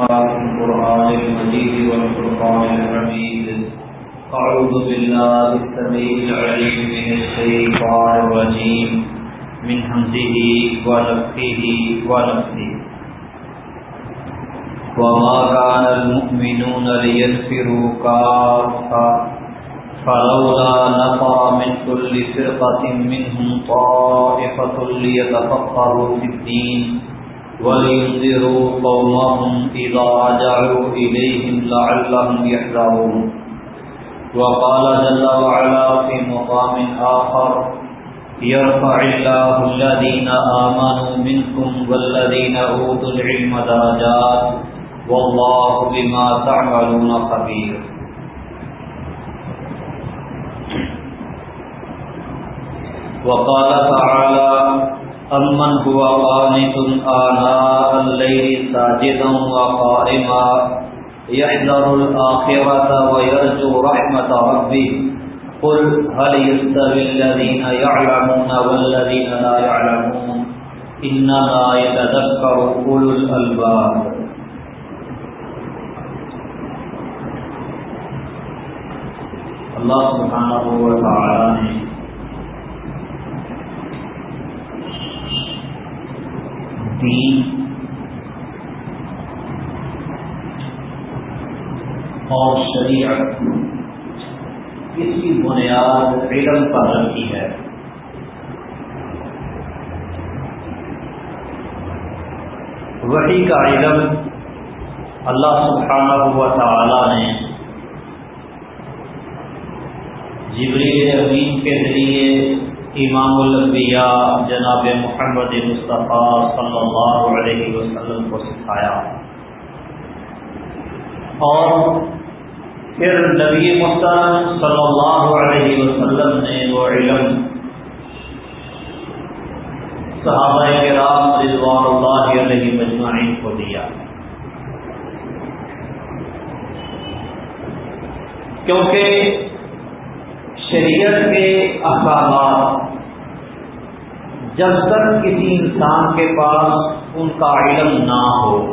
القرآن المجيد والفرقان الحميد. أعوذ بالله السميع العليم من الشيطان الرجيم. من همزه ونفخه ونفسه وما كان المؤمنون لينفروا كافة. فلولا نفر من كل فرقة منهم طائفة ليتفقهوا في الدين. ولينذروا قومهم إذا رجعوا إليهم لعلهم يحذرون. وقال جل وعلا في مقام آخر، يرفع الله الذين آمنوا منكم والذين أوتوا العلم درجات، والله بما تعملون خبير. وقال تعالى أمن هو قانت آناء الليل ساجدا وقائما يحذر الآخرة ويرجو رحمة ربه قل هل يستوي الذين يعلمون والذين لا يعلمون إنما يتذكر أولو الألباب اللہ سبحانہ و تعالی نے دین اور شریعت اس کی بنیاد علم پر رکھی ہے۔ وہی کا علم اللہ سبحانہ و تعالی نے جبریل امین کے ذریعے امام الانبیاء جناب محمد مصطفیٰ صلی اللہ علیہ وسلم کو سکھایا۔ اور پھر نبی محترم صلی اللہ علیہ وسلم نے وہ علم صحابہ کرام رضوان اللہ علیہ مجمعین کو دیا۔ کیونکہ شریعت کے احکامات جب تک کسی انسان کے پاس ان کا علم نہ ہو۔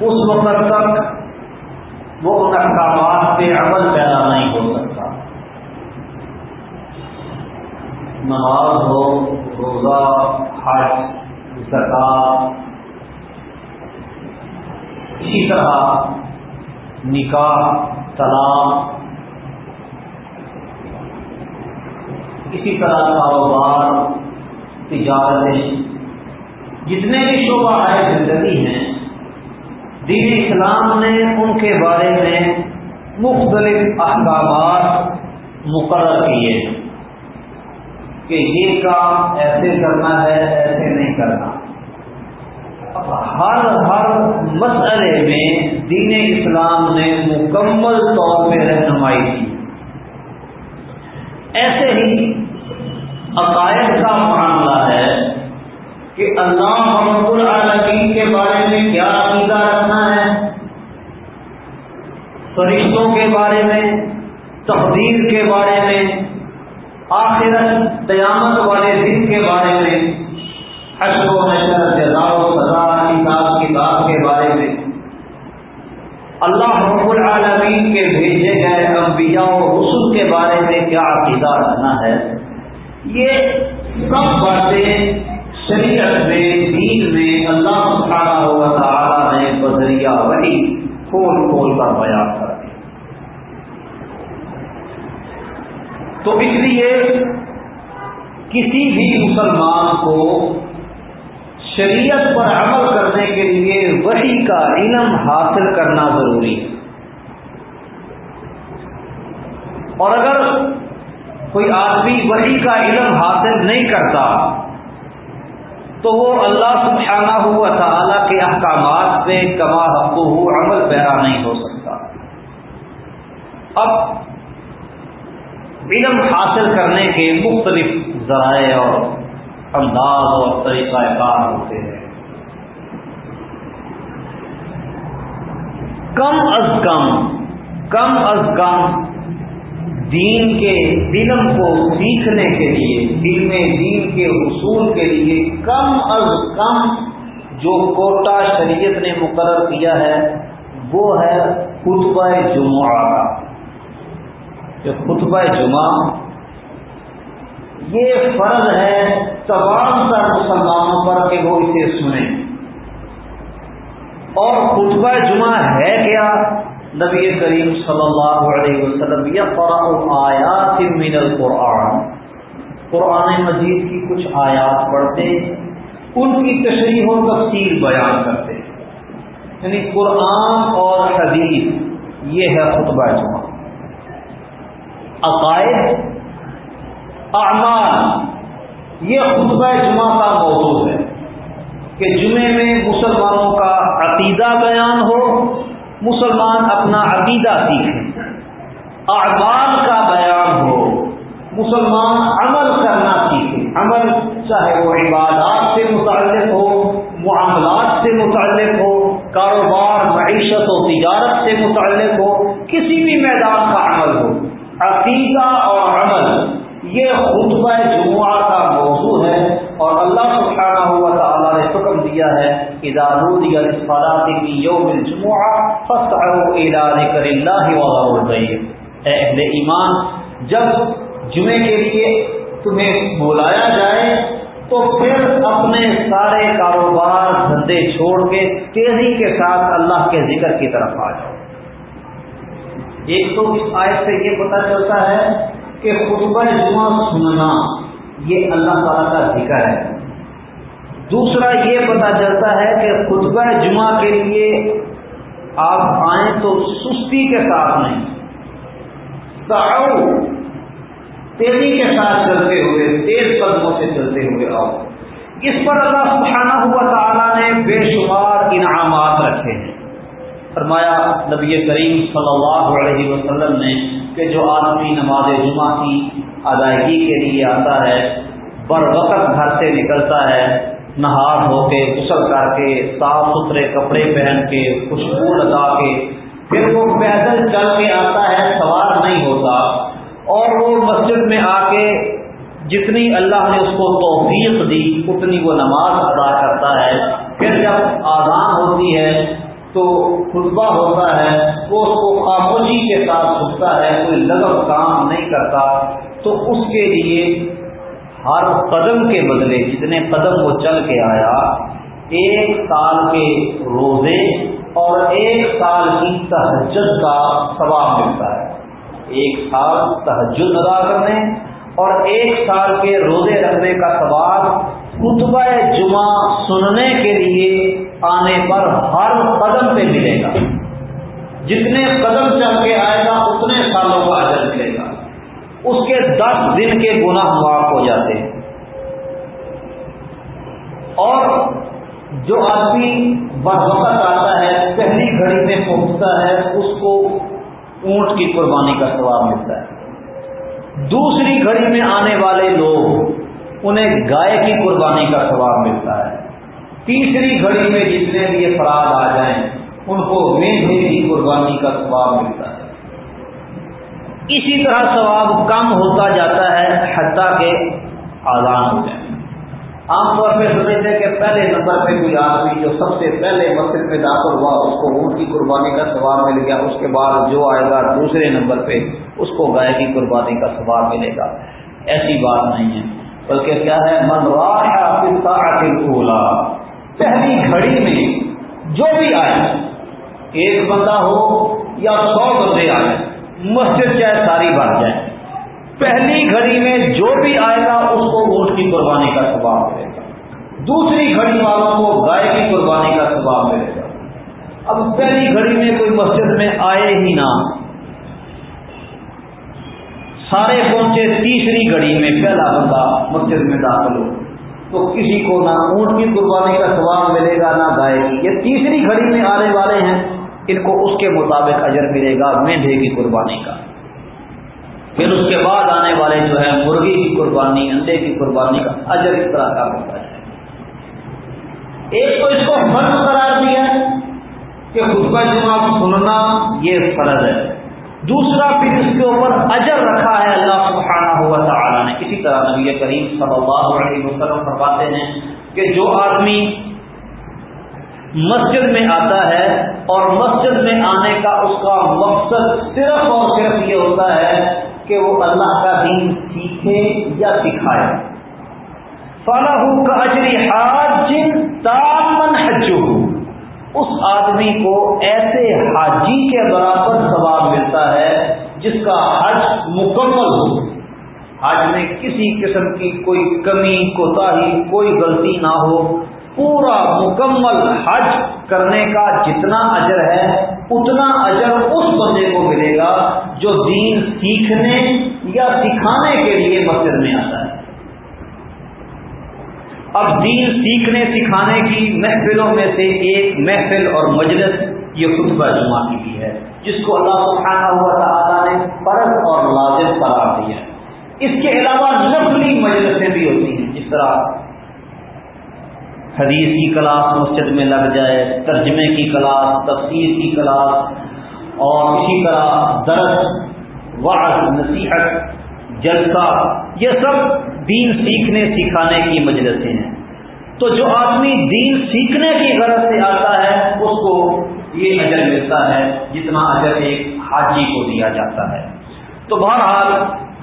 اس وقت تک وہ ان احکامات پہ عمل پیدا نہیں ہو سکتا۔ نماز ہو، روزہ، حج، زکات، اسی طرح نکاح، طلاق اسی طرح کاروبار تجارتیں جتنے بھی شعبہ آئے زندگی ہیں، دین اسلام نے ان کے بارے میں مختلف احکامات مقرر کیے کہ یہ کام ایسے کرنا ہے، ایسے نہیں کرنا۔ ہر ہر مسئلے میں دین اسلام نے مکمل طور پہ رہنمائی کی۔ ایسے ہی عقائد کا معاملہ ہے کہ اللہ محمد العالمین کے بارے میں کیا عقیدہ رکھنا ہے؟ فرشتوں کے بارے میں تقدیر کے بارے میں، آخرت، قیامت والے دن کے بارے میں حشر و نشر جزا و سزا کتاب کتاب کے بارے میں اللہ رب العالمین کے بھیجے گئے انبیاء و رسول کے بارے میں کیا عقیدہ رکھنا ہے یہ سب باتیں شریعت میں دین میں اللہ سبحانہ ہوا تعالیٰ نے بذریعہ وہی کھول کھول کر بیان کر دی تو اس لیے کسی بھی مسلمان کو شریعت پر عمل کرنے کے لیے وہی کا علم حاصل کرنا ضروری ہے اور اگر کوئی آدمی وہی کا علم حاصل نہیں کرتا، تو وہ اللہ سبحانہ ہوا تعالیٰ کے احکامات پہ کما حق ہو عمل پیرا نہیں ہو سکتا۔ اب علم حاصل کرنے کے مختلف ذرائع اور انداز اور طریقہ کار ہوتے ہیں۔ کم از کم کم از کم دین کے علم کو سیکھنے کے لیے، علم دین کے حصول کے لیے کم از کم جو کوٹا شریعت نے مقرر کیا ہے، وہ ہے خطبہ جمعہ۔ کا جو خطبہ جمعہ، یہ فرض ہے تمام تر مسلمانوں پر کہ وہ اسے سنیں۔ اور خطبہ جمعہ ہے کیا؟ نبی کریم صلی اللہ علیہ وسلم یا آیات من القرآن۔ قرآن مجید کی کچھ آیات پڑھتے ان کی تشریح و تفصیل بیان کرتے یعنی قرآن اور حدیث، یہ ہے خطبہ جمعہ۔ عقائد، اعمال، یہ خطبہ جمعہ کا موضوع ہے۔ کہ جمعے میں مسلمانوں کا عقیدہ بیان ہو مسلمان اپنا عقیدہ سیکھیں اعمال کا بیان ہو، مسلمان عمل کرنا سیکھیں عمل چاہے وہ عبادات سے متعلق ہو، معاملات سے متعلق ہو، کاروبار، معیشت و تجارت سے متعلق ہو، کسی بھی میدان کا عمل ہو۔ عقیدہ اور عمل، یہ خطبہ جمعہ کا موضوع ہے اور اللہ سبحانہ ہوا تعالیٰ نے حکم دیا ہے کی یوم جمعہ کر اللہ اہل ایمان، جب جمعے کے لیے تمہیں بلایا جائے، تو پھر اپنے سارے کاروبار دھندے چھوڑ کے تیزی کے ساتھ اللہ کے ذکر کی طرف آ جاؤ۔ ایک تو اس آیت سے یہ پتہ چلتا ہے کہ خطبہ جمعہ سننا، یہ اللہ تعالیٰ کا ذکر ہے۔ دوسرا یہ پتا چلتا ہے کہ خطبہ جمعہ کے لیے آپ آئیں تو سستی کے ساتھ نہیں۔ تیزی کے ساتھ چلتے ہوئے، تیز قدموں سے چلتے ہوئے آؤ۔ اس پر اللہ سبحانہ ہوا تعالیٰ نے بے شمار انعامات رکھے ہیں۔ فرمایا نبی کریم صلی اللہ علیہ وسلم نے کہ جو آدمی نماز جمعہ کی ادائیگی کے لیے آتا ہے، بر وقت گھر سے نکلتا ہے نہا ہو کے، غسل کر کے، صاف ستھرے کپڑے پہن کے، خوشبو لگا کے، پھر وہ پیدل چل کے آتا ہے، سوار نہیں ہوتا۔ اور وہ مسجد میں آ کے جتنی اللہ نے اس کو توفیق دی، اتنی وہ نماز ادا کرتا ہے۔ پھر جب آزان ہوتی ہے، تو خطبہ ہوتا ہے، وہ اس کو خاموشی کے ساتھ سنتا ہے، کوئی لگم کام نہیں کرتا۔ تو اس کے لیے ہر قدم کے بدلے جتنے قدم وہ چل کے آیا، ایک سال کے روزے اور ایک سال کی تہجد کا ثواب ملتا ہے۔ ایک سال تہجد ادا کرنے اور ایک سال کے روزے رکھنے کا ثواب خطبہ جمعہ سننے کے لیے آنے پر ہر قدم پہ ملے گا۔ جتنے قدم چل کے آئے گا، اتنے سالوں کا اجر ملے گا۔ اس کے دس دن کے گناہ معاف ہو جاتے ہیں۔ اور جو آدمی بروقت آتا ہے، پہلی گھڑی میں پہنچتا ہے، اس کو اونٹ کی قربانی کا ثواب ملتا ہے۔ دوسری گھڑی میں آنے والے لوگ، انہیں گائے کی قربانی کا ثواب ملتا ہے۔ تیسری گھڑی میں جتنے بھی افراد آ جائیں، ان کو مینڈے کی قربانی کا ثواب ملتا ہے۔ اسی طرح ثواب کم ہوتا جاتا ہے، حتیٰ کے آزان ہو جائیں عام طور پہ سمجھتے ہیں کہ پہلے نمبر پہ کوئی آدمی جو سب سے پہلے مسجد میں داخل ہوا، اس کو اونٹ کی قربانی کا ثواب مل گیا، اس کے بعد جو آئے گا دوسرے نمبر پہ، اس کو گائے کی قربانی کا ثواب ملے گا۔ ایسی بات نہیں ہے۔ بلکہ کیا ہے؟ من اولا پہلی گھڑی میں جو بھی آئے، ایک بندہ ہو یا سو بندے آئے مسجد چاہے ساری بات جائے۔ پہلی گھڑی میں جو بھی آئے گا، اس کو اونٹ کی قربانی کا سباب ملے گا۔ دوسری گھڑی والوں کو گائے کی قربانی کا سباب ملے گا۔ اب پہلی گھڑی میں کوئی مسجد میں آئے ہی نہ۔ سارے پہنچے تیسری گھڑی میں پہلا بندہ مسجد میں داخل ہو۔ تو کسی کو نہ اونٹ کی قربانی کا سواب ملے گا، نہ گائے کی یہ تیسری گھڑی میں آنے والے ہیں۔ ان کو اس کے مطابق اجر ملے گا مینڈے کی قربانی کا۔ پھر اس کے بعد آنے والے جو ہے مرغی کی قربانی، انڈے کی قربانی کا اجر اس طرح کا ہوتا ہے۔ ایک تو اس کو فرض قرار دیا کہ خطبہ جمعہ سننا یہ فرض ہے۔ دوسرا، پھر اس کے اوپر اجر رکھا ہے اللہ سبحانہ ہوا تعالیٰ نے۔ اسی طرح نبی کریم صلی اللہ علیہ وسلم فرماتے ہیں کہ جو آدمی مسجد میں آتا ہے اور مسجد میں آنے کا اس کا مقصد صرف اور صرف یہ ہوتا ہے کہ وہ اللہ کا دین سیکھے یا سکھائے۔ فلاح کا اجری حاج تامن حجو اس آدمی کو ایسے حاجی کے برابر ثواب ملتا ہے جس کا حج مکمل ہو۔ حج میں کسی قسم کی کوئی کمی کوتا کوئی غلطی نہ ہو۔ پورا مکمل حج کرنے کا جتنا اجر ہے، اتنا اجر اس بندے کو ملے گا جو دین سیکھنے یا سکھانے کے لیے مسجد میں آتا ہے۔ اب دین سیکھنے، سکھانے کی محفلوں میں سے ایک محفل اور مجلس، یہ خطبہ جمعہ کی بھی ہے، جس کو اللہ سبحانہ ہوا تعالیٰ نے فرض اور لازم قرار دیا اس کے علاوہ نقلی مجلسیں بھی ہوتی ہیں، جس طرح حدیث کی کلاس مسجد میں لگ جائے، ترجمے کی کلاس، تفسیر کی کلاس، اور اسی طرح درد وعظ، نصیحت، جلسہ، یہ سب دین سیکھنے، سکھانے کی مجلسیں ہیں۔ تو جو آدمی دین سیکھنے کی غرض سے آتا ہے، اس کو یہ اجر ملتا ہے جتنا اجر ایک حاجی کو دیا جاتا ہے۔ تو بہرحال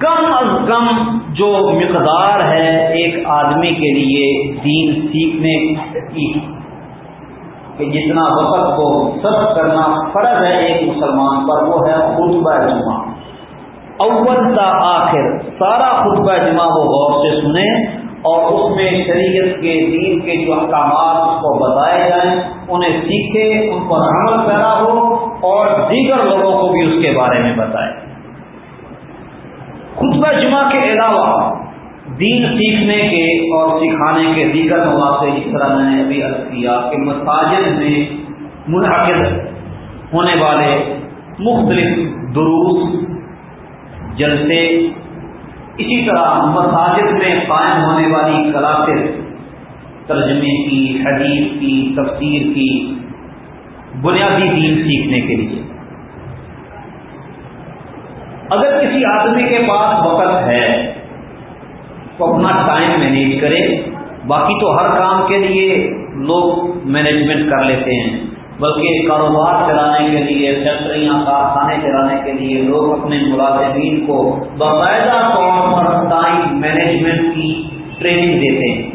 کم از کم جو مقدار ہے ایک آدمی کے لیے دین سیکھنے کی، کہ جتنا وقت کو سب کرنا فرض ہے ایک مسلمان پر، وہ ہے خطبہ جمعہ۔ اول تا آخر، سارا خطبہ جمعہ وہ غور سے سنیں اور اس میں شریعت کے دین کے جو احکامات اس کو بتائے جائیں، انہیں سیکھے ان پر عمل پیدا ہو اور دیگر لوگوں کو بھی اس کے بارے میں بتائیں۔ خطبہ جمعہ کے علاوہ دین سیکھنے کے اور سکھانے کے دیگر مواقع جس طرح میں نے ابھی عرض کیا کہ مساجد میں منعقد ہونے والے مختلف دروس، جلسے، اسی طرح مساجد میں قائم ہونے والی کلاسز، ترجمے کی، حدیث کی، تفسیر کی، بنیادی دین سیکھنے کے لیے۔ اگر کسی آدمی کے پاس وقت ہے تو اپنا ٹائم مینیج کرے، باقی تو ہر کام کے لیے لوگ مینجمنٹ کر لیتے ہیں، بلکہ کاروبار چلانے کے لیے، فیکٹریاں کارخانے چلانے کے لیے لوگ اپنے ملازمین کو باقاعدہ طور پر ٹائم مینجمنٹ کی ٹریننگ دیتے ہیں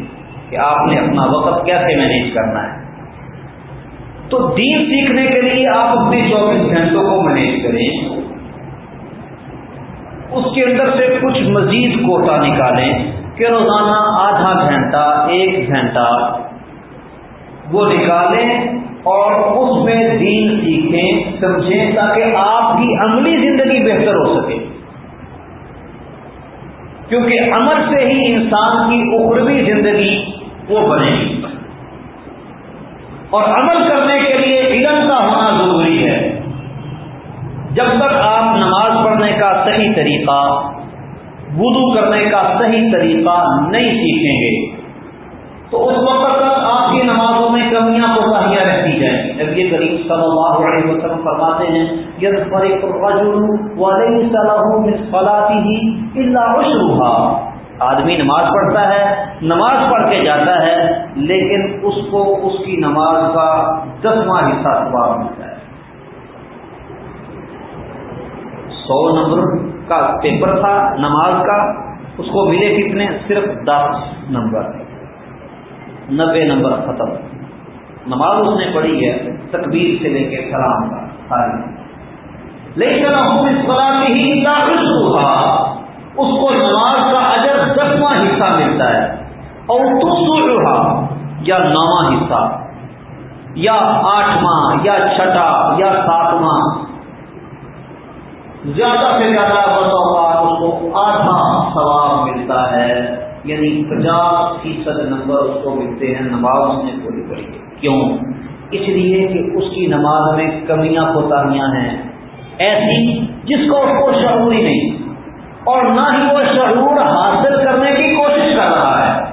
کہ آپ نے اپنا وقت کیسے مینیج کرنا ہے۔ تو دین سیکھنے کے لیے آپ اپنے چوبیس گھنٹوں کو مینیج کریں۔ اس کے اندر سے کچھ مزید کوٹا نکالیں کہ روزانہ آدھا گھنٹہ، ایک گھنٹہ وہ نکالیں اور اس میں دین سیکھیں، سمجھیں تاکہ آپ کی عملی زندگی بہتر ہو سکے۔ کیونکہ عمل سے ہی انسان کی اخروی زندگی وہ بنے۔ گی اور عمل کرنے کے لیے علم کا ہونا ضروری ہے۔ جب تک آپ نماز پڑھنے کا صحیح طریقہ، وضو کرنے کا صحیح طریقہ نہیں سیکھیں گے، تو اس وقت تک آپ کی نمازوں میں کمیاں کوتاہیاں رہتی جائیں۔ گی جب یہ قریب صلی اللہ علیہ وسلم فرماتے ہیں ید فرق فلاطی ہی اللہ آدمی نماز پڑھتا ہے، نماز پڑھ کے جاتا ہے، لیکن اس کو اس کی نماز کا دسواں حصہ سواب ملتا ہے سو نمبر کا پیپر تھا، نماز کا، اس کو ملے کتنے؟ صرف دس نمبر۔ نبے نمبر ختم۔ نماز اس نے پڑھی ہے، تکبیر سے لے کے سلام کا ساری۔ لیکن ہی ہوا۔ اس کو نماز کا اجر دسواں حصہ ملتا ہے۔ اور رہا یا نواں حصہ۔ یا آٹھواں، یا چھٹا، یا ساتواں۔ زیادہ سے زیادہ بطور اس کو آدھا ثواب ملتا ہے۔ یعنی پچاس فیصد نمبر اس کو ملتے ہیں نماز اس نے پوری۔ پڑی کیوں؟ اس لیے کہ اس کی نماز میں کمیاں کوتاہیاں ہیں۔ ایسی جس کو اس کو شعور ہی نہیں۔ اور نہ ہی وہ شعور حاصل کرنے کی کوشش کر رہا ہے۔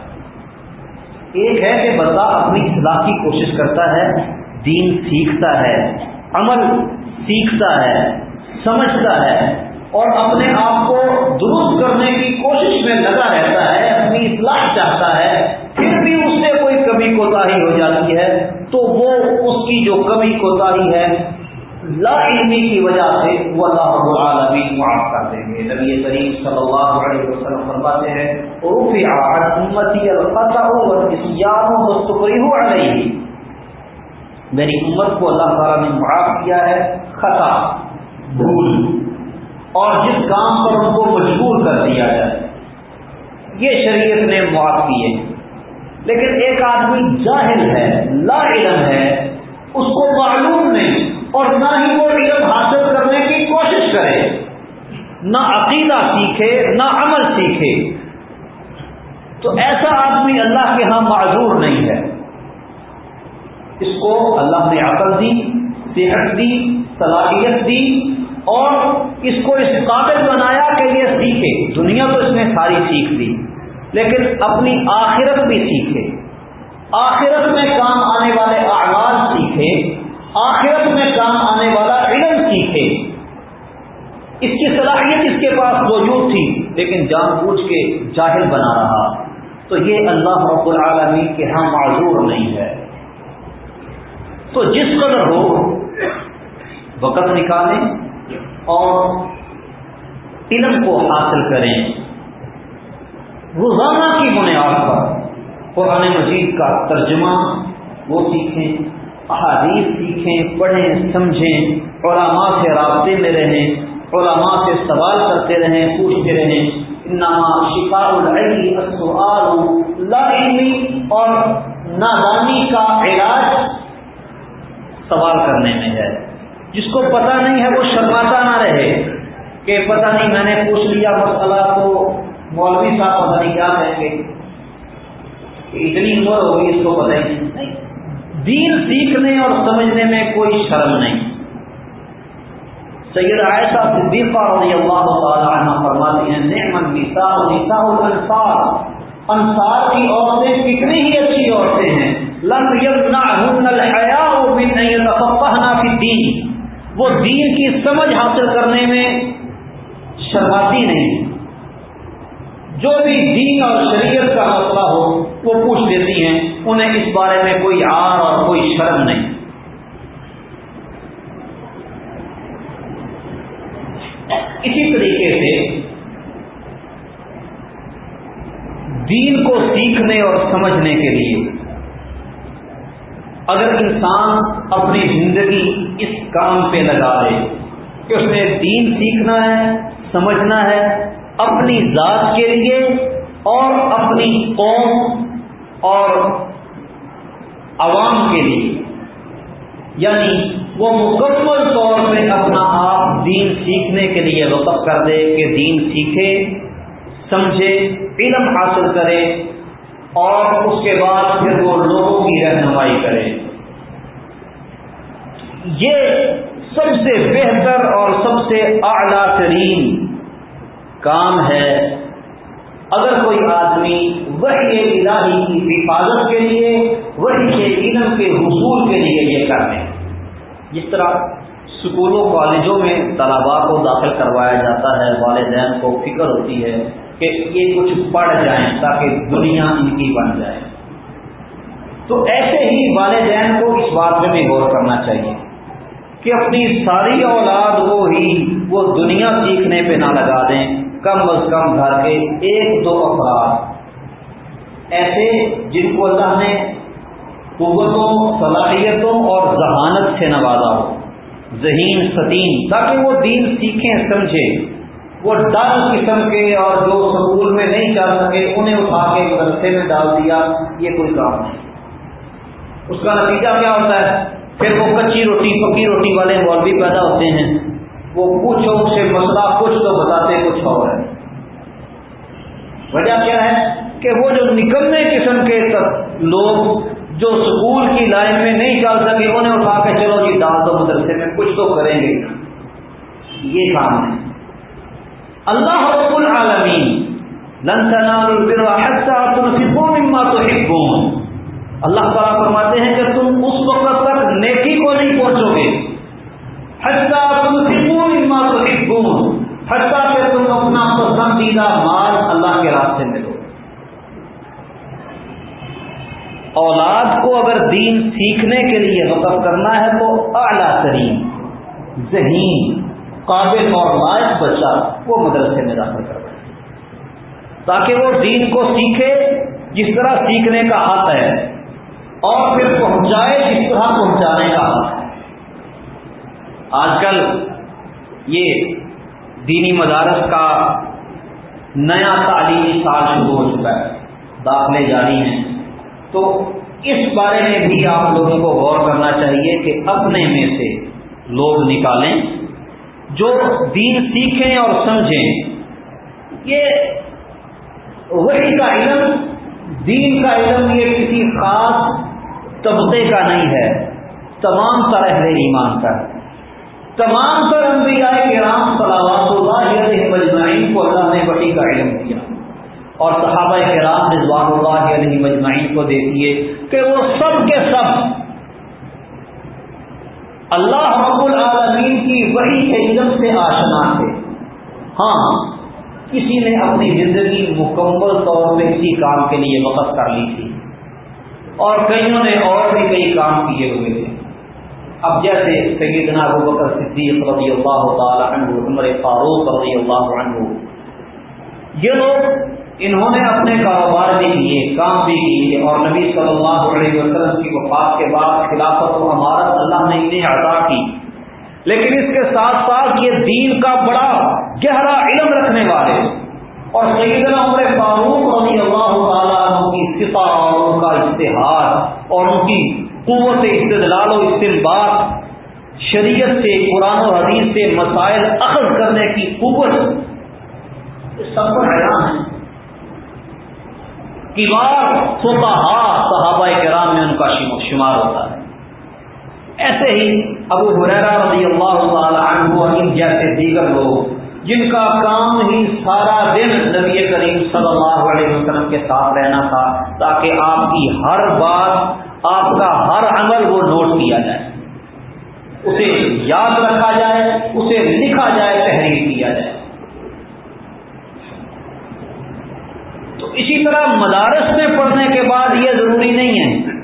ایک ہے کہ بندہ اپنی اصلاح کی کوشش کرتا ہے، دین سیکھتا ہے، عمل سیکھتا ہے۔ سمجھتا ہے اور اپنے آپ کو درست کرنے کی کوشش میں لگا رہتا ہے، اپنی اصلاح چاہتا ہے، پھر بھی اس سے کوئی کمی کوتاہی ہو جاتی ہے، تو وہ اس کی جو کمی کوتاہی ہے، لا علمی کی وجہ سے وہ اللہ رب العالمین معاف کر دیں گے۔ نبی کریم صلی اللہ علیہ وسلم فرماتے ہیں، رفع عن امتی الخطا علیہ۔ میری امت کو اللہ تعالیٰ نے معاف کیا ہے، خطا۔ بھول اور جس کام پر ان کو مجبور کر دیا جائے۔ یہ شریعت نے معاف کیے لیکن ایک آدمی جاہل ہے، لا علم ہے، اس کو معلوم نہیں اور نہ ہی وہ علم حاصل کرنے کی کوشش کرے۔ نہ عقیدہ سیکھے، نہ عمل سیکھے۔ تو ایسا آدمی اللہ کے ہاں معذور نہیں ہے۔ اس کو اللہ نے عقل دی، صحت دی، صلاحیت دی اور اس کو اس قابل بنایا کہ یہ سیکھے۔ دنیا تو اس نے ساری سیکھ دی لیکن اپنی آخرت بھی سیکھے۔ آخرت میں کام آنے والے اعمال سیکھے، آخرت میں کام آنے والا علم سیکھے۔ اس کی صلاحیت اس کے پاس موجود تھی، لیکن جان بوجھ کے جاہل بنا رہا۔ تو یہ اللہ رب العالمین کے ہاں معذور نہیں ہے۔ تو جس قدر ہو، وقت نکالیں اور علم کو حاصل کریں۔ روزانہ کی بنیاد پر قرآن مجید کا ترجمہ، وہ سیکھیں، احادیث سیکھیں، پڑھیں، سمجھیں، علماء سے رابطے میں رہیں، علماء سے سوال کرتے رہیں، پوچھتے رہیں۔ شفاء لا علمی اور نادانی کا علاج سوال کرنے میں ہے۔ جس کو پتہ نہیں ہے وہ شرماتا نہ رہے کہ پتہ نہیں میں نے پوچھ لیا مسئلہ تو مولوی صاحب پتہ نہیں کیا کہیں گے۔ کہ اتنی عمر ہوگی اس کو پتہ ہی نہیں۔ دین سیکھنے اور سمجھنے میں کوئی شرم نہیں۔ سید عائشہ صدیقہ رضی اللہ تعالی عنہ فرماتی ہیں نعم النساء نساء الانصار۔ انصار کی عورتیں کتنی ہی اچھی عورتیں ہیں۔ لم يمنعهن الحیاء من ان يتفقهن في الدین۔ وہ دین کی سمجھ حاصل کرنے میں شرماتی نہیں جو بھی دین اور شریعت کا مسئلہ ہو، وہ پوچھ لیتی ہیں، انہیں اس بارے میں کوئی آر اور کوئی شرم نہیں۔ اسی طریقے سے دین کو سیکھنے اور سمجھنے کے لیے اگر انسان اپنی زندگی اس کام پہ لگا دے کہ اس نے دین سیکھنا ہے، سمجھنا ہے، اپنی ذات کے لیے اور اپنی قوم اور عوام کے لیے۔ یعنی وہ مکمل طور پہ اپنا آپ دین سیکھنے کے لیے وقف کر دے کہ دین سیکھے، سمجھے، علم حاصل کرے اور اس کے بعد پھر وہ لوگوں کی رہنمائی کرے۔ یہ سب سے بہتر اور سب سے اعلی ترین کام ہے اگر کوئی آدمی وہی الہی کی حفاظت کے لیے وہی کے علم کے حصول کے لیے یہ کرتے ہیں جس طرح اسکولوں کالجوں میں طلباء کو داخل کروایا جاتا ہے، والدین کو فکر ہوتی ہے کہ یہ کچھ پڑھ جائیں تاکہ دنیا ان کی بن جائے۔ تو ایسے ہی والدین کو اس بات میں بھی غور کرنا چاہیے۔ کہ اپنی ساری اولاد کو ہی وہ دنیا سیکھنے پہ نہ لگا دیں، کم از کم گھر کے ایک دو افراد۔ ایسے جن کو اللہ نے قوتوں، صلاحیتوں اور ذہانت سے نوازا ہو، ذہین ستیم تاکہ وہ دین سیکھیں سمجھیں وہ ڈر قسم کے اور جو سکول میں نہیں چل سکے، انہیں اٹھا کے مدرسے میں ڈال دیا، یہ کوئی کام نہیں۔ اس کا نتیجہ کیا ہوتا ہے؟ پھر وہ کچی روٹی، پکی روٹی والے مولوی پیدا ہوتے ہیں۔ وہ کچھ سے مسئلہ، کچھ تو بتاتے کچھ اور ہے۔ وجہ کیا ہے؟ کہ وہ جو نکلنے قسم کے لوگ جو اسکول کی لائن میں نہیں چل سکے، انہیں اٹھا کے چلو جی ڈال دو مدرسے میں کچھ تو کریں گے۔ یہ کام ہے۔ اللہ رب العالمین، لن تنالوا حتى تنفقوا مما تحبون۔ اللہ تعالیٰ فرماتے ہیں کہ تم اس وقت تک نیکی کو نہیں پہنچو گے حتیٰ تم سکون تو سکون حتیٰ کہ تم اپنا پسندیدہ مال اللہ کے راستے میں دو اولاد سیکھنے کے لیے وقف کرنا ہے تو اعلیٰ ترین، ذہین، قابل اور لائق بچہ وہ مدرسے میں داخل کر تاکہ وہ دین کو سیکھے، جس طرح سیکھنے کا حق ہے، اور پھر پہنچائے جس طرح پہنچانے کا حق ہے۔ آج کل یہ دینی مدارس کا نیا تعلیمی سال شروع ہو چکا ہے، داخلے جاری ہیں۔ تو اس بارے میں بھی آپ لوگوں کو غور کرنا چاہیے کہ اپنے میں سے لوگ نکالیں، جو دین سیکھیں اور سمجھیں، یہ وہی کا علم، دین کا علم یہ کسی خاص طبقے کا نہیں ہے، تمام طرح ایمان کا ہے۔ تمام تر انبیاء کرام صلوات اللہ علیہ مجمعین کو اللہ نے وحی کا علم دیا۔ اور صحابہ کرام رضوان اللہ علیہ مجمعین کو دیکھیے کہ وہ سب کے سب اللہ رب العالمین کی وحی کے علم سے آشنا تھے۔ ہاں کسی نے اپنی زندگی مکمل طور پہ کسی کام کے لیے وقت کر لی تھی۔ اور کئیوں نے اور بھی کئی کام کیے ہوئے تھے۔ اب جیسے سیدنا ابو بکر صدیق رضی اللہ تعالی عنہ، عمر فاروق رضی اللہ عنہ، یہ لوگ انہوں نے اپنے کاروبار بھی کیے، کام بھی کیے اور نبی صلی اللہ علیہ وسلم کی وفات کے بعد خلافت و عمارت اللہ نے انہیں عطا کی۔ لیکن اس کے ساتھ ساتھ یہ دین کا بڑا گہرا علم رکھنے والے اور سیدنا عمر فاروق رضی اللہ تعالیٰ عنہ کی سفا اور ان کا اشتہار اور ان کی قوت استدلال و استنباد شریعت سے، قرآن و حدیث سے مسائل اخذ کرنے کی قوت سب پر حیران ہے کبار صبح صحابہ کرام میں ان کا شمار ہوتا ہے۔ ایسے ہی ابو حریرہ رضی اللہ تعالی عنہ ان جیسے دیگر لوگ، جن کا کام ہی سارا دن نبی کریم صلی اللہ علیہ وسلم کے ساتھ رہنا تھا، تاکہ آپ کی ہر بات، آپ کا ہر عمل وہ نوٹ کیا جائے۔ اسے یاد رکھا جائے، اسے لکھا جائے، تحریر کیا جائے تو اسی طرح مدارس میں پڑھنے کے بعد یہ ضروری نہیں ہے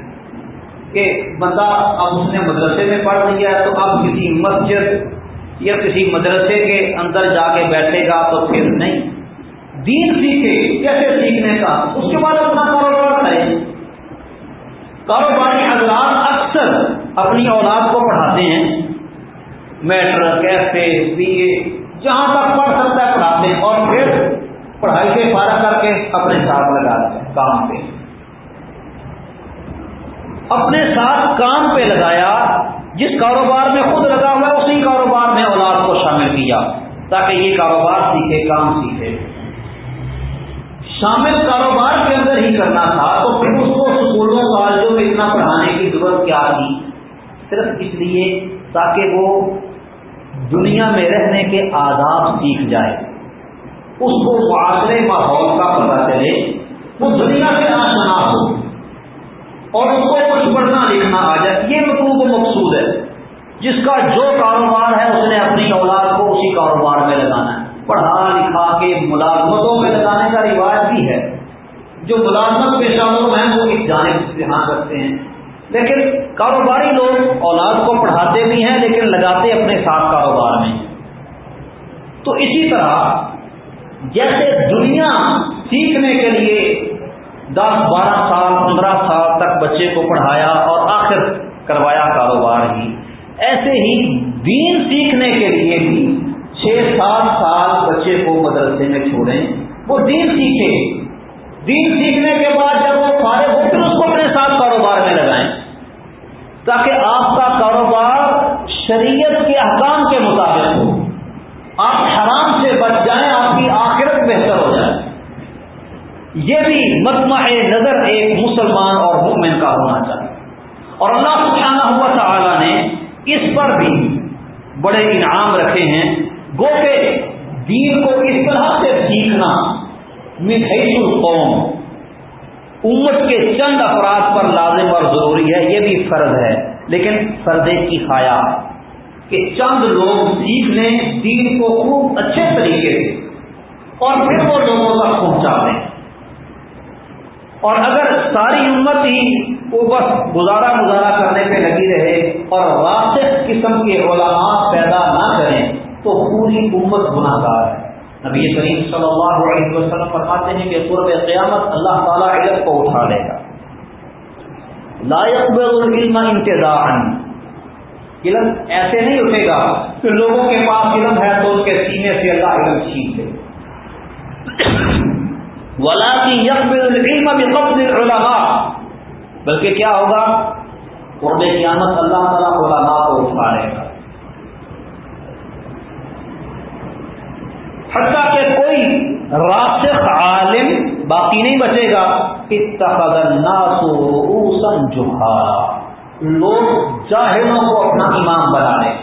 کہ بندہ اب اس نے مدرسے میں پڑھ لیا تو اب کسی مسجد یا کسی مدرسے کے اندر جا کے بیٹھے گا تو پھر نہیں۔ دین سیکھے، کیسے سیکھنے کا؟ اس کے بعد اپنا کاروبار کرے۔ کاروباری حضرات اکثر اپنی اولاد کو پڑھاتے ہیں۔ میٹر کیسے بی اے، جہاں تک پڑھ سکتا ہے پڑھاتے ہیں۔ اور پھر پڑھائی سے فارغ کر کے اپنے ساتھ لگاتے ہیں کام پہ۔ اپنے ساتھ کام پہ لگایا، جس کاروبار میں خود لگا ہوا ہے، اسی کاروبار میں اولاد کو شامل کیا، تاکہ یہ کاروبار سیکھے، کام سیکھے۔ شامل کاروبار کے اندر ہی کرنا تھا، تو پھر اس کو اسکولوں کالجوں میں اتنا پڑھانے کی ضرورت کیا تھی؟ صرف اس لیے تاکہ وہ دنیا میں رہنے کے آداب سیکھ جائے۔ اس کو معاشرے ماحول کا پتہ چلے وہ دنیا سے آشنا ہو اور اس کو کچھ پڑھنا لکھنا آ جائے یہ مطلوب مقصود ہے جس کا جو کاروبار ہے اس نے اپنی اولاد کو اسی کاروبار میں لگانا ہے پڑھا لکھا کے ملازمتوں میں لگانے کا رواج بھی ہے جو ملازمت پیشہ لوگ ہیں وہ اس جانب سے دھیان رکھتے ہیں لیکن کاروباری لوگ اولاد کو پڑھاتے بھی ہیں لیکن لگاتے اپنے ساتھ کاروبار میں تو اسی طرح جیسے دنیا سیکھنے کے لیے دس، بارہ سال، پندرہ سال تک بچے کو پڑھایا اور آخر کروایا کاروبار ہی۔ ایسے ہی دین سیکھنے کے لیے بھی چھ، سات سال بچے کو مدرسے میں چھوڑیں، وہ دین سیکھے۔ دین سیکھنے کے بعد جب وہ فارغ ہو پھر اس کو اپنے ساتھ کاروبار میں لگائیں تاکہ آپ کا کاروبار شریعت کے احکام کے مطابق ہو آپ حرام سے بچ جائیں آپ کی آخرت بہتر ہو جائے یہ بھی متمع نظر ایک مسلمان اور مومن کا ہونا چاہیے اور اللہ سبحانہ ہوا تعالی نے اس پر بھی بڑے انعام رکھے ہیں گو کہ دین کو اس طرح سے سیکھنا مٹھائی قوم امت کے چند افراد پر لازم اور ضروری ہے، یہ بھی فرض ہے۔ لیکن فردے کی خایا کہ چند لوگ سیکھ لیں، دین کو خوب اچھے طریقے سے اور پھر وہ لوگوں تک پہنچا دیں۔ اور اگر ساری امت ہی وہ بس گزارا گزارا کرنے پہ لگی رہے اور راسخ قسم کے علماء پیدا نہ کریں، تو پوری امت گناہ گار ہے۔ نبی کریم صلی اللہ علیہ وسلم فرماتے ہیں کہ قرب قیامت اللہ تعالیٰ علم کو اٹھا لے گا۔ لائق علم امتدان علم ایسے نہیں اٹھے گا کہ لوگوں کے پاس علم ہے تو ان کے سینے سے اللہ علم چھین دے ولا کی علم بقبض العلماء۔ بلکہ کیا ہوگا؟ قرب قیامت اللہ تعالیٰ علماء کو اٹھا لے گا۔ حتیٰ کہ کوئی راسخ عالم باقی نہیں بچے گا۔ اتخذ الناس رؤوسا جہارا لوگ جاہلوں کو اپنا امام بنا لیں۔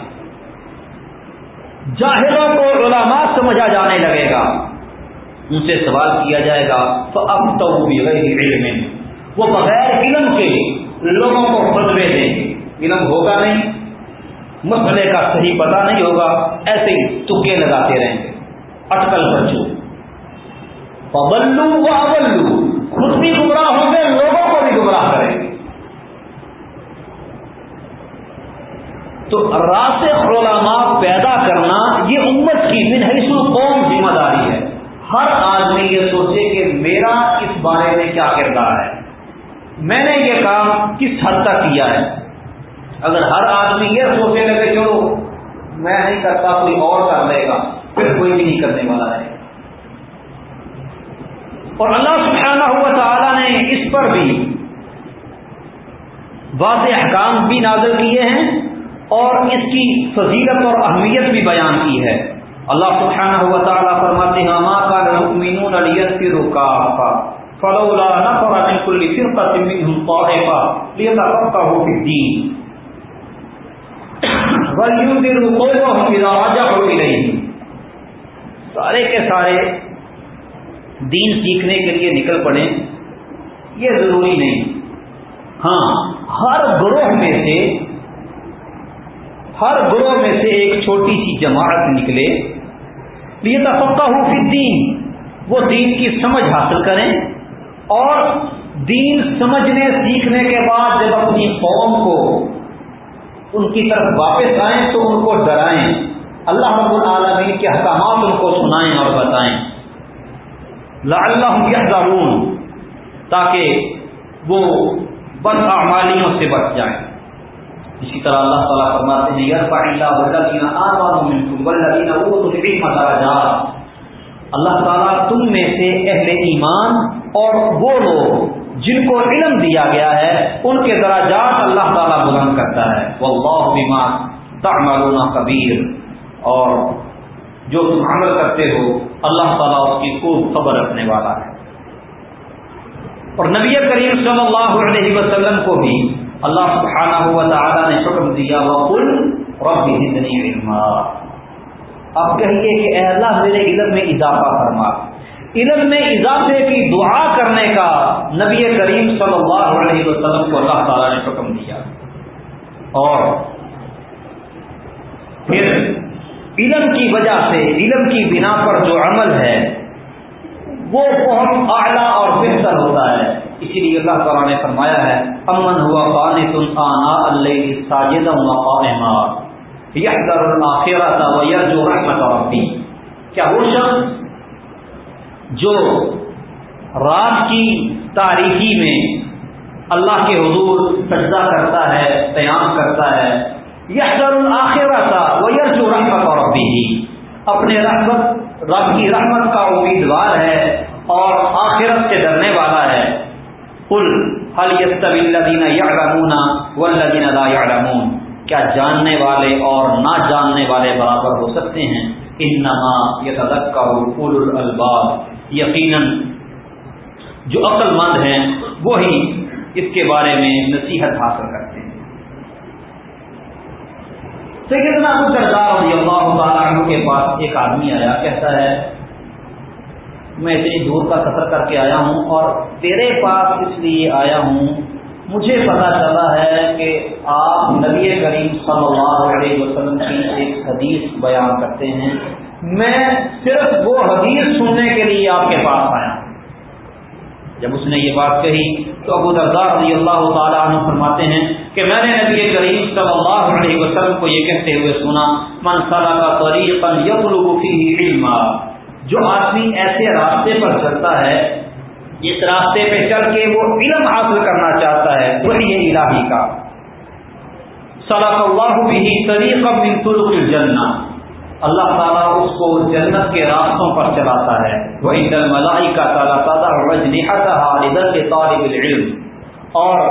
جاہلوں کو علماء سمجھا جانے لگے گا۔ ان سے سوال کیا جائے گا تو اب تو علم۔ وہ بغیر علم کے لوگوں کو فتوے دیں۔ گے علم ہوگا نہیں، مسئلے کا صحیح پتہ نہیں ہوگا، ایسے ہی تکے لگاتے رہیں۔ گے اٹکل بچوں پبلو و ابلو خود بھی گمراہ ہوں گے، لوگوں کو بھی گمراہ کریں گے۔ تو راس علماء پیدا کرنا یہ امت کی منحص قوم ذمہ داری ہے۔ ہر آدمی یہ سوچے کہ میرا اس بارے میں کیا کردار ہے۔ میں نے یہ کام کس حد تک کیا ہے؟ اگر ہر آدمی یہ سوچے لگے، چلو میں نہیں کرتا، کوئی اور کر لے گا۔ پھر کوئی بھی نہیں کرنے والا ہے۔ اور اللہ سبحانہ ہوا تعالیٰ نے اس پر بھی واضح احکام بھی نازل کیے ہیں اور اس کی فضیلت اور اہمیت بھی بیان کی ہے۔ اللہ سبحانہ ہوا تعالیٰ فرماتے ہیں ماں کا رکمین علیت کی رکا فلولا نفر من كل فرقة منهم طائفة ليتفقهوا في الدين ولينذروا قومهم إذا رجعوا إليهم سارے کے سارے دین سیکھنے کے لیے نکل پڑے، یہ ضروری نہیں۔ ہاں ہر گروہ میں سے، ہر گروہ میں سے ایک چھوٹی سی جماعت نکلے۔ یہ تفقہ ہو پھر دین وہ دین کی سمجھ حاصل کریں اور دین سمجھنے، سیکھنے کے بعد جب اپنی قوم کو ان کی طرف واپس آئیں تو ان کو ڈرائیں۔ اللہ رب العالمین کے احکامات ان کو سنائیں اور بتائیں۔ لعلہم یحذرون، تاکہ وہ بد اعمالیوں سے بچ جائیں۔ اسی طرح اللہ تعالیٰ فرماتے ہیں، یرفع اللہ والذین آمنوا منکم والذین اوتوا العلم درجات۔ اللہ تعالیٰ تم میں سے اہل ایمان اور وہ لوگ جن کو علم دیا گیا ہے، ان کے دراجات اللہ تعالیٰ بلند کرتا ہے۔ واللہ بما تعملون خبیر۔ اور جو تم عمل کرتے ہو، اللہ تعالیٰ اس کی خوب خبر رکھنے والا ہے۔ اور نبی کریم صلی اللہ علیہ وسلم کو بھی اللہ سبحانہ ہوا تعالیٰ نے حکم دیا وہ کل رب ہندنی علما۔ اب کہیے کہ اے اللہ، میرے علم میں اضافہ فرما۔ علم میں اضافے کی دعا کرنے کا نبی کریم صلی اللہ علیہ وسلم کو اللہ تعالیٰ نے حکم دیا۔ اور پھر علم کی وجہ سے، علم کی بنا پر جو عمل ہے، وہ بہت اعلیٰ اور بہتر ہوتا ہے۔ اسی لیے اللہ تعالیٰ نے فرمایا ہے، امن ہوا قان تم آنا اللہ ساجد یہ جو رحمت ربی. کیا وہ شخص جو رات کی تاریخی میں اللہ کے حضور سجدہ کرتا ہے، قیام کرتا ہے یحضر الاخرہ وہ یرجو رحمت اور اپنے رحمت رب کی رحمت کا امیدوار ہے اور آخرت سے ڈرنے والا ہے. قل، هل يستوي الذين يعلمون والذين لا يعلمون؟ کیا جاننے والے اور نہ جاننے والے برابر ہو سکتے ہیں؟ انما يتذكر اولو الالباب. یقینا جو عقل مند ہیں، وہی اس کے بارے میں نصیحت حاصل کرتے ہیں. سیدنا ابو سردار رضی اللہ تعالیٰ عنہ کے پاس ایک آدمی آیا، کہتا ہے، میں اتنی دور کا سفر کر کے آیا ہوں اور تیرے پاس اس لیے آیا ہوں، مجھے پتا چلا ہے کہ آپ نبی کریم صلی اللہ علیہ وسلم کی ایک حدیث بیان کرتے ہیں۔ میں صرف وہ حدیث سننے کے لیے آپ کے پاس آیا۔ جب اس نے یہ بات کہی تو ابو دردار رضی اللہ تعالیٰ عنہ فرماتے ہیں کہ میں نے نبی کریم صلی اللہ علیہ وسلم کو یہ کہتے ہوئے سنا، من صلاح کا طریقا یطلب فیہ علما. جو آدمی ایسے راستے پر چلتا ہے جس راستے پہ چل کے وہ علم حاصل کرنا چاہتا ہے، وہی ہے الہی کا۔ صلاح اللہ بھی طریقہ من طرق الجنہ۔ اللہ تعالیٰ اس کو جنت کے راستوں پر چلاتا ہے۔ وہ عید ملائی کا تعالیٰ تعالیٰ طالب العلم۔ اور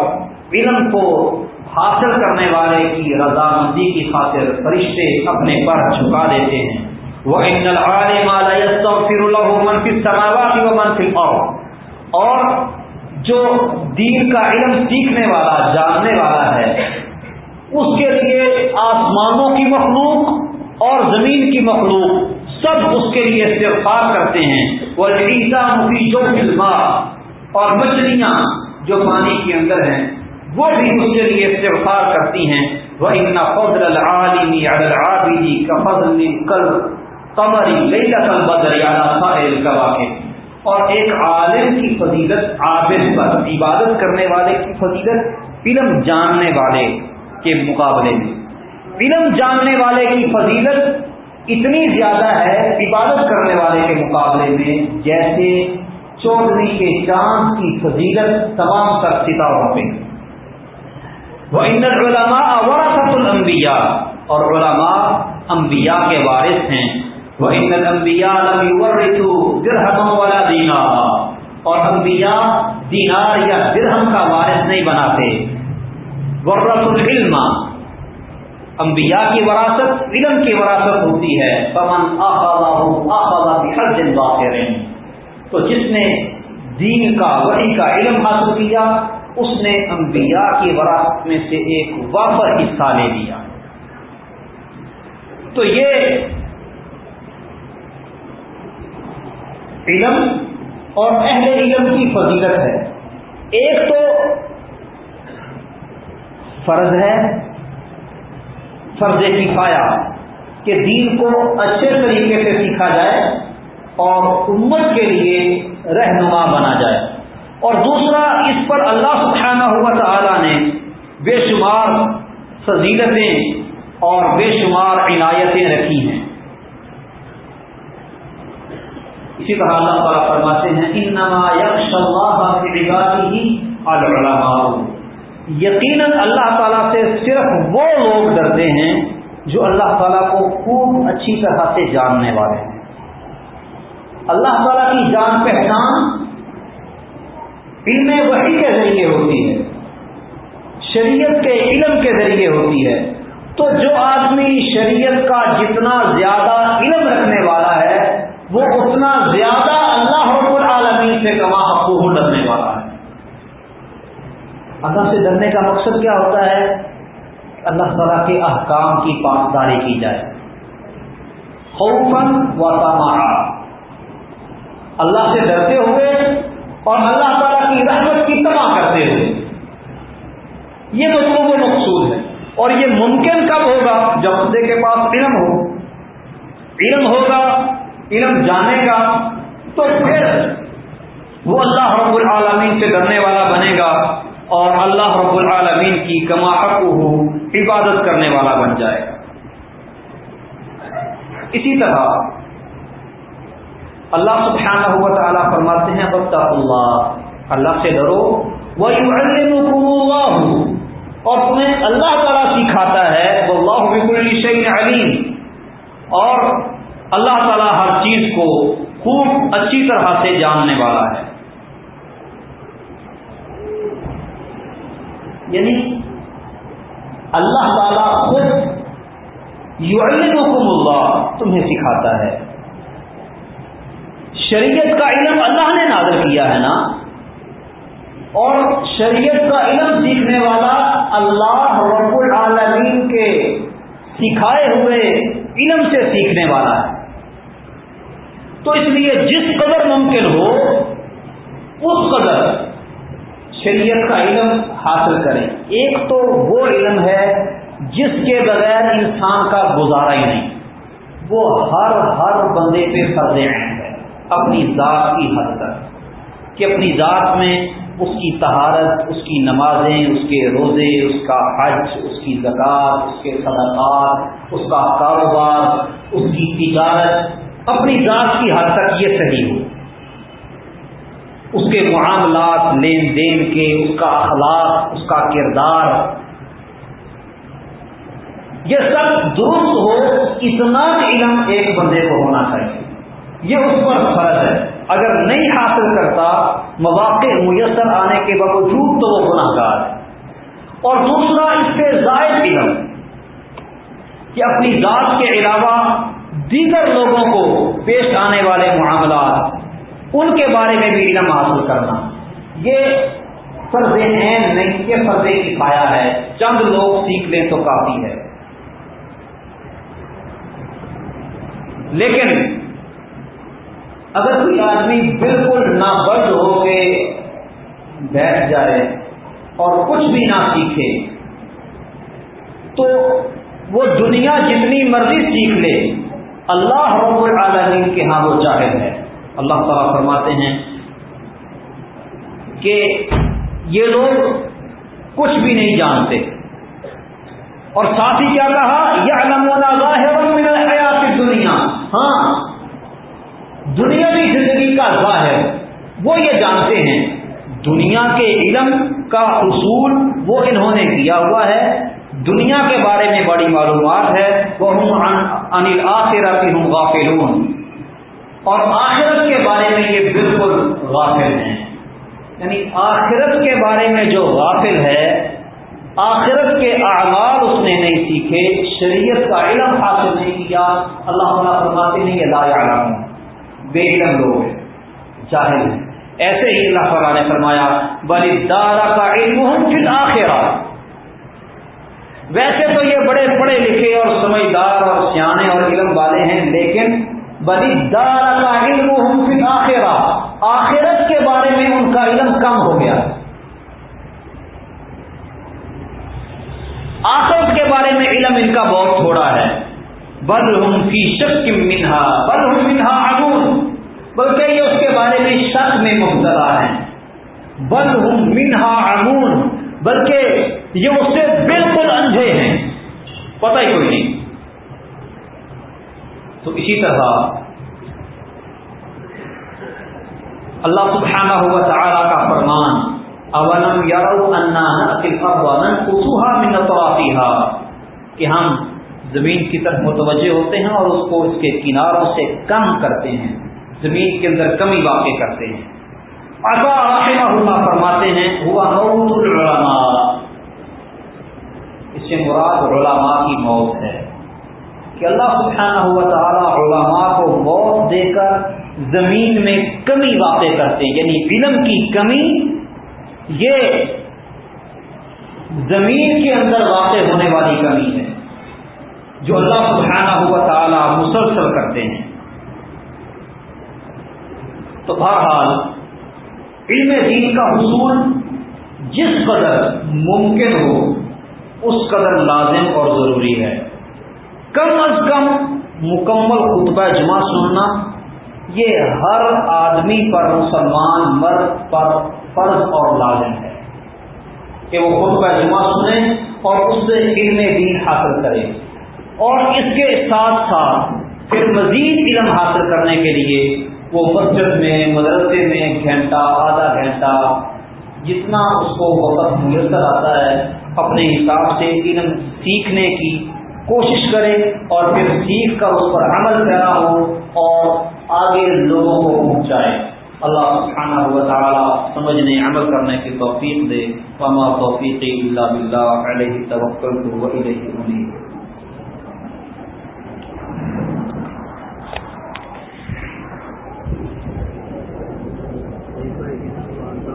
علم کو حاصل کرنے والے کی رضامندی کی خاطر فرشتے اپنے پر جھکا دیتے ہیں۔ وہ منفی منفی اور جو دین کا علم سیکھنے والا، جاننے والا ہے، اس کے لیے آسمانوں کی مخلوق اور زمین کی مخلوق سب اس کے لیے استغفار کرتے ہیں۔ وہ عیسا مفی جو فلما اور مچھلیاں جو پانی کے اندر ہیں وہ بھی اس کے لیے استغفار کرتی ہیں۔ وہ ان فضل العالمی العابدی کا فضل کل قمری لیلا البدر ساحل کا واقع اور ایک عالم کی فضیلت، عابد پر، عبادت کرنے والے کی فضیلت علم جاننے والے کے مقابلے میں۔ علم جاننے والے کی فضیلت اتنی زیادہ ہے عبادت کرنے والے کے مقابلے میں جیسے چودھری کے چاند کی فضیلت تمام تر ستاروں پہ وہ علماء وراثت الانبیاء اور علماء انبیاء کے وارث ہیں۔ وہ ان الانبیاء لم يورثوا درہم ولا دینار اور انبیاء دینار یا درہم کا وارث نہیں بناتے۔ ورث العلم۔ انبیاء کی وراثت علم کی وراثت ہوتی ہے۔ پمن ہر دن واقع تو جس نے دین کا، وحی کا علم حاصل کیا اس نے انبیاء کی وراثت میں سے ایک وافر حصہ لے لیا۔ تو یہ علم اور اہل علم کی فضیلت ہے۔ ایک تو فرض ہے، فرض کفایا کہ دین کو اچھے طریقے سے سیکھا جائے اور امت کے لیے رہنما بنا جائے۔ اور دوسرا، اس پر اللہ سبحانہ ہوا تعالی نے بے شمار فضیلتیں اور بے شمار عنایتیں رکھی ہیں۔ اسی طرح اللہ تعالیٰ فرماتے ہیں، انما یکش اللہ ہی العلماء۔ یقیناً اللہ تعالیٰ سے صرف وہ لوگ ڈرتے ہیں جو اللہ تعالیٰ کو خوب اچھی طرح سے جاننے والے ہیں۔ اللہ تعالیٰ کی جان پہچان علم وحی کے ذریعے ہوتی ہے، شریعت کے علم کے ذریعے ہوتی ہے۔ تو جو آدمی شریعت کا جتنا زیادہ علم رکھنے والا ہے، وہ اتنا زیادہ اللہ رب العالمین سے کما حقوق ڈرنے والا ہے۔ اللہ سے ڈرنے کا مقصد کیا ہوتا ہے؟ اللہ تعالیٰ کے احکام کی پاسداری کی جائے۔ خوفن و تمہارا اللہ سے ڈرتے ہوئے اور اللہ تعالیٰ کی رحمت کی تباہ کرتے ہوئے۔ یہ مطلوب و مقصود ہے۔ اور یہ ممکن کب ہوگا؟ جب بندے کے پاس علم ہو۔ علم ہوگا، علم جانے گا۔ تو پھر وہ اللہ رب العالمین سے ڈرنے والا بنے گا اور اللہ رب العالمین کی کما حق ہو عبادت کرنے والا بن جائے گا۔ اسی طرح اللہ سبحانہ ہوا تعالیٰ فرماتے ہیں بتا اللہ۔ اللہ سے ڈرو۔ وہ اور تمہیں اللہ تعالیٰ سکھاتا ہے وہ اللہ بکل شعین علیم اور اللہ تعالیٰ ہر چیز کو خوب اچھی طرح سے جاننے والا ہے۔ یعنی اللہ تعالی خود یعلمکم اللہ تمہیں سکھاتا ہے۔ شریعت کا علم اللہ نے نازل کیا ہے نا؟ اور شریعت کا علم سیکھنے والا اللہ رب العالمین کے سکھائے ہوئے علم سے سیکھنے والا ہے۔ تو اس لیے جس قدر ممکن ہو، اس قدر شریعت کا علم حاصل کریں۔ ایک تو وہ علم ہے جس کے بغیر انسان کا گزارا ہی نہیں۔ وہ ہر ہر بندے پہ فرض عین ہے اپنی ذات کی حد تک، کہ اپنی ذات میں اس کی تہارت اس کی نمازیں، اس کے روزے، اس کا حج، اس کی زکات اس کے صدقات، اس کا کاروبار، اس کی تجارت، اپنی ذات کی حد تک یہ صحیح ہو۔ اس کے معاملات، لین دین کے، اس کا اخلاق، اس کا کردار، یہ سب درست ہو، اتنا علم ایک بندے کو ہونا چاہیے۔ یہ اس پر فرض ہے۔ اگر نہیں حاصل کرتا، مواقع میسر آنے کے باوجود تو وہ گناہ گار ہے۔ اور دوسرا، اس سے زائد علم کہ اپنی ذات کے علاوہ دیگر لوگوں کو پیش آنے والے معاملات، ان کے بارے میں بھی علم حاصل کرنا۔ یہ فرض عین نہیں، یہ فرض کفایا ہے۔ چند لوگ سیکھ لیں تو کافی ہے۔ لیکن اگر کوئی آدمی بالکل نہ بد ہو کے بیٹھ جائے اور کچھ بھی نہ سیکھے، تو وہ دنیا جتنی مرضی سیکھ لے، اللہ رب العالمین کے ہاں وہ جاہد ہے۔ اللہ تعالیٰ فرماتے ہیں کہ یہ لوگ کچھ بھی نہیں جانتے۔ اور ساتھ ہی کیا کہا؟ یہ علم حیات دنیا ہاں دنیا کی زندگی کا ظاہر وہ یہ جانتے ہیں۔ دنیا کے علم کا اصول وہ انہوں نے کیا ہوا ہے۔ دنیا کے بارے میں بڑی معلومات ہے۔ وہ انل آخر ہوں غافلون۔ اور آخرت کے بارے میں یہ بالکل غافل ہیں۔ یعنی آخرت کے بارے میں جو غافل ہے، آخرت کے اعمال اس نے نہیں سیکھے، شریعت کا علم حاصل نہیں کیا۔ اللہ تعالیٰ فرماتے نہیں اللہ عالم بے علم لوگ ہیں، جاہل ہیں۔ ایسے ہی اللہ تعالیٰ نے فرمایا بلی دارا کا علم آخرا ویسے تو یہ بڑے پڑھے لکھے اور سمجھدار اور سیانے اور علم والے ہیں، لیکن بلی دار کا علم پھر آخرا آخرت کے بارے میں ان کا علم کم ہو گیا۔ آخرت کے بارے میں علم ان کا بہت تھوڑا ہے۔ بل ہم کی شک منہا بل ہم منہا بلکہ یہ اس کے بارے میں شک میں مبتلا ہے بل ہم منہا امون بلکہ یہ اس سے بالکل انجھے ہیں۔ پتہ ہی کوئی نہیں۔ تو اسی طرح اللہ سبحانہ ہوا تعالیٰ کا فرمان، اولم یارو انا من کہ ہم زمین کی طرف متوجہ ہوتے ہیں اور اس کو اس کے کناروں سے کم کرتے ہیں۔ زمین کے اندر کمی واقع کرتے ہیں۔ اگا رحمہ اللہ فرماتے ہیں، ہوا موت العلماء. اس سے مراد علماء کی موت ہے۔ کہ اللہ سبحانہ ہوا تعالیٰ علماء کو موت دے کر زمین میں کمی واقع کرتے ہیں یعنی علم کی کمی، یہ زمین کے اندر واقع ہونے والی کمی ہے، جو اللہ سبحانہ ہوا تعالیٰ مسلسل کرتے ہیں۔ تو بہرحال، علم دین کا حصول جس قدر ممکن ہو، اس قدر لازم اور ضروری ہے۔ کم از کم مکمل خطبہ جمع سننا، یہ ہر آدمی پر مسلمان مرد پر فرض اور لازم ہے کہ وہ خطبہ جمع سنیں اور اس سے علم دین حاصل کرے۔ اور اس کے ساتھ ساتھ پھر مزید علم حاصل کرنے کے لیے وہ مسجد میں، مدرسے میں گھنٹہ، آدھا گھنٹہ، جتنا اس کو وقت میسر آتا ہے، اپنے حساب سے علم سیکھنے کی کوشش کرے اور پھر سیکھ کر اس پر عمل کرا ہو اور آگے لوگوں کو پہنچائے۔ اللہ سبحانہ و تعالی سمجھنے، عمل کرنے کی توفیق دے۔ فما توفیق اللہ علیہ توکل تو وہی